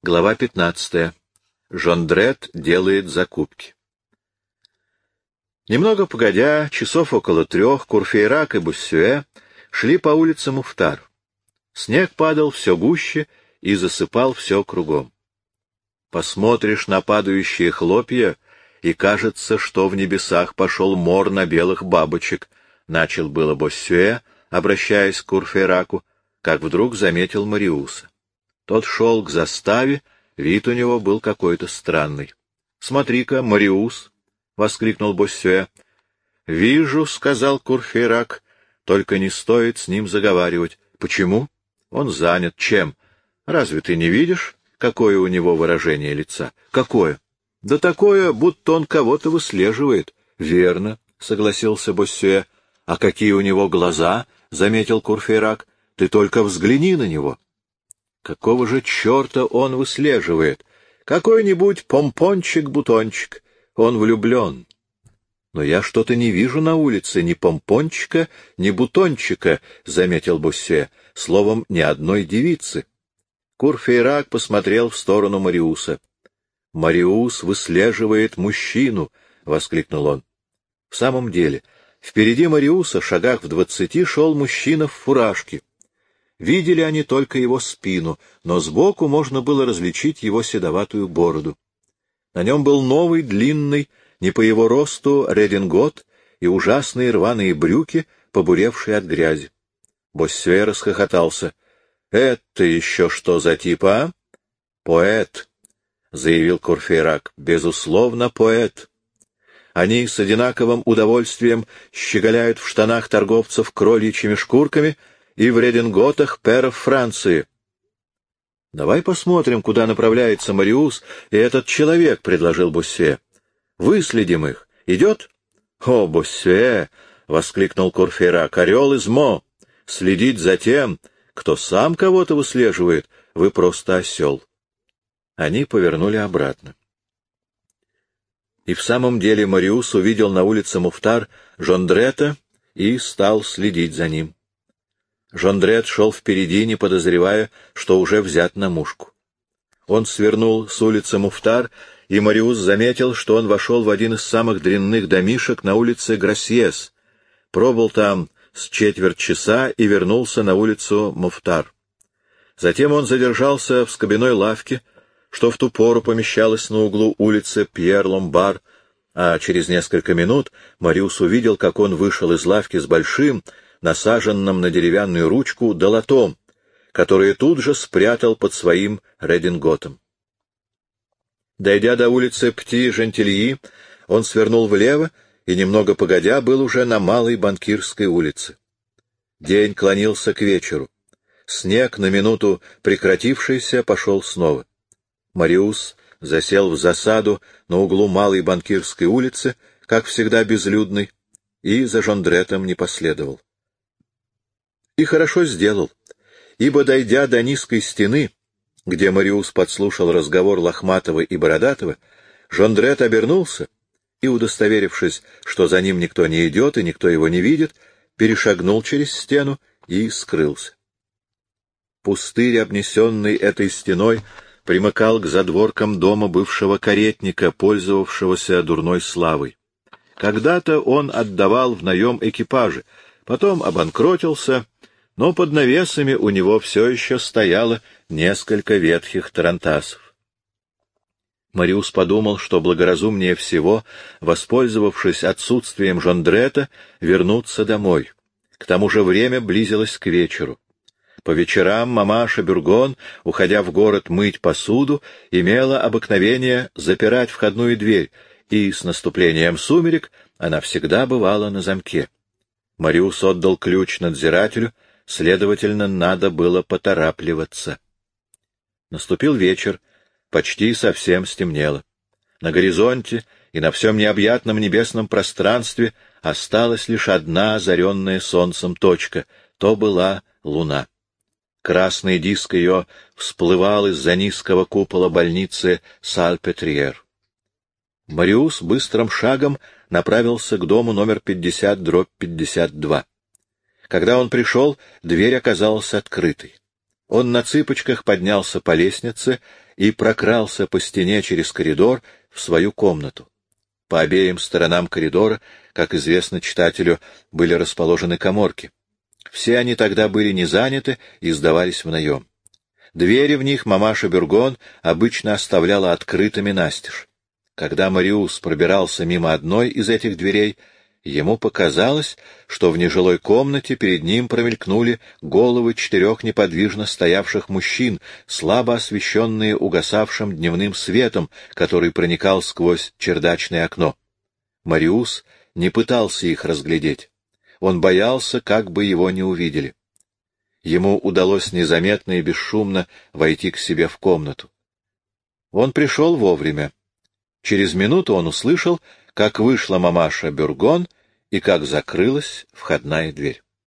Глава 15. Жондрет делает закупки. Немного погодя, часов около трех, Курфейрак и Буссюэ шли по улице Муфтар. Снег падал все гуще и засыпал все кругом. Посмотришь на падающие хлопья, и кажется, что в небесах пошел мор на белых бабочек, — начал было Боссюэ, обращаясь к Курфейраку, как вдруг заметил Мариуса. Тот шел к заставе, вид у него был какой-то странный. — Смотри-ка, Мариус! — воскликнул Боссюэ. — Вижу, — сказал Курфейрак, — только не стоит с ним заговаривать. — Почему? — Он занят. Чем? Разве ты не видишь, какое у него выражение лица? — Какое? — Да такое, будто он кого-то выслеживает. — Верно, — согласился Боссюэ. — А какие у него глаза? — заметил Курфейрак. — Ты только взгляни на него. — Какого же черта он выслеживает? Какой-нибудь помпончик-бутончик. Он влюблен. Но я что-то не вижу на улице ни помпончика, ни бутончика, — заметил Буссе, — словом, ни одной девицы. Курфейрак посмотрел в сторону Мариуса. — Мариус выслеживает мужчину! — воскликнул он. В самом деле, впереди Мариуса, шагах в двадцати, шел мужчина в фуражке. Видели они только его спину, но сбоку можно было различить его седоватую бороду. На нем был новый, длинный, не по его росту, редингот и ужасные рваные брюки, побуревшие от грязи. Боссюэ расхохотался. — Это еще что за тип, а? — Поэт, — заявил Курфейрак. — Безусловно, поэт. Они с одинаковым удовольствием щеголяют в штанах торговцев кроличьими шкурками — и в рединготах перов Франции. — Давай посмотрим, куда направляется Мариус и этот человек, — предложил Буссе. — Выследим их. Идет? — О, Буссе! — воскликнул Курфейрак. — Орел из Мо! Следить за тем, кто сам кого-то выслеживает, вы просто осел. Они повернули обратно. И в самом деле Мариус увидел на улице Муфтар Жондрета и стал следить за ним. Жондрет шел впереди, не подозревая, что уже взят на мушку. Он свернул с улицы Муфтар, и Мариус заметил, что он вошел в один из самых дрянных домишек на улице Грасьес, пробыл там с четверть часа и вернулся на улицу Муфтар. Затем он задержался в скобяной лавке, что в ту пору помещалась на углу улицы Пьер-Ломбар, а через несколько минут Мариус увидел, как он вышел из лавки с большим, насаженным на деревянную ручку долотом, который тут же спрятал под своим рединготом. Дойдя до улицы Пти-Жентильи, он свернул влево и, немного погодя, был уже на Малой Банкирской улице. День клонился к вечеру. Снег, на минуту прекратившийся, пошел снова. Мариус засел в засаду на углу Малой Банкирской улицы, как всегда безлюдный, и за Жондретом не последовал. И хорошо сделал, ибо, дойдя до низкой стены, где Мариус подслушал разговор Лохматова и Бородатого, Жондрет обернулся и, удостоверившись, что за ним никто не идет и никто его не видит, перешагнул через стену и скрылся. Пустырь, обнесенный этой стеной, примыкал к задворкам дома бывшего каретника, пользовавшегося дурной славой. Когда-то он отдавал в наем экипажи, потом обанкротился но под навесами у него все еще стояло несколько ветхих тарантасов. Мариус подумал, что благоразумнее всего, воспользовавшись отсутствием Жондрета, вернуться домой. К тому же время близилось к вечеру. По вечерам мамаша Бюргон, уходя в город мыть посуду, имела обыкновение запирать входную дверь, и с наступлением сумерек она всегда бывала на замке. Мариус отдал ключ надзирателю — Следовательно, надо было поторапливаться. Наступил вечер, почти совсем стемнело. На горизонте и на всем необъятном небесном пространстве осталась лишь одна озаренная солнцем точка — то была луна. Красный диск ее всплывал из-за низкого купола больницы Сальпетриер. Мариус быстрым шагом направился к дому номер 50 дробь 52. Когда он пришел, дверь оказалась открытой. Он на цыпочках поднялся по лестнице и прокрался по стене через коридор в свою комнату. По обеим сторонам коридора, как известно читателю, были расположены коморки. Все они тогда были не заняты и сдавались в наем. Двери в них мамаша Бюргон обычно оставляла открытыми настежь. Когда Мариус пробирался мимо одной из этих дверей, ему показалось, что в нежилой комнате перед ним промелькнули головы четырех неподвижно стоявших мужчин, слабо освещенные угасавшим дневным светом, который проникал сквозь чердачное окно. Мариус не пытался их разглядеть. Он боялся, как бы его не увидели. Ему удалось незаметно и бесшумно войти к себе в комнату. Он пришел вовремя. Через минуту он услышал, как вышла мамаша Бюргон и как закрылась входная дверь.